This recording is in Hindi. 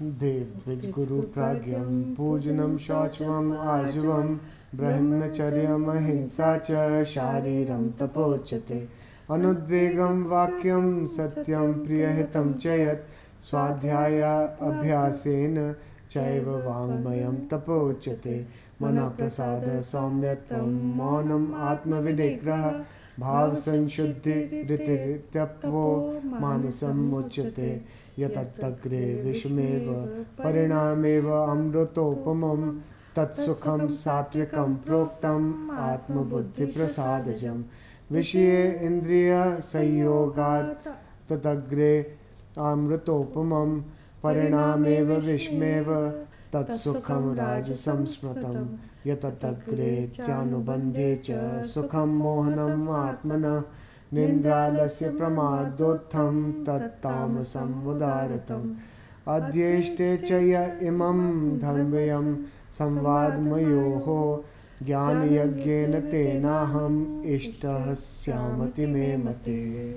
देवद्विजगुरुप्राज्ञं पूजनं शौचमम् आर्जवं ब्रह्मचर्यमहिंसा च शारीरं तपोच्यते अनुद्वेगं वाक्यं सत्यं प्रियहितं च यत् स्वाध्याय अभ्यासेन चैव वाङ्मयं तपोच्यते मनः प्रसाद सौम्यत्वं मौनम् आत्मविनिग्रह भावसंशुद्धिरित्यप्वो मानसम् उच्यते यतत्तग्रे विषमेव परिणामेव अमृतोपमं। तत्सुखं सात्विकं प्रोक्तम् आत्मबुद्धिप्रसादजं विषये इन्द्रियसंयोगात् तदग्रे अमृतोपमं। परिणामेव विषमेव तत्सुखं राजसंस्मृतं यततग्रे चानुबन्धे च सुखं मोहनम् आत्मनः। निन्द्रालस्य प्रमादोत्थं तत्तामसम् उदारतम्। अध्येष्टे च य इमं धर्म्यं संवादमयोः। ज्ञानयज्ञेन तेनाहम् इष्टः स्यामति मे मते।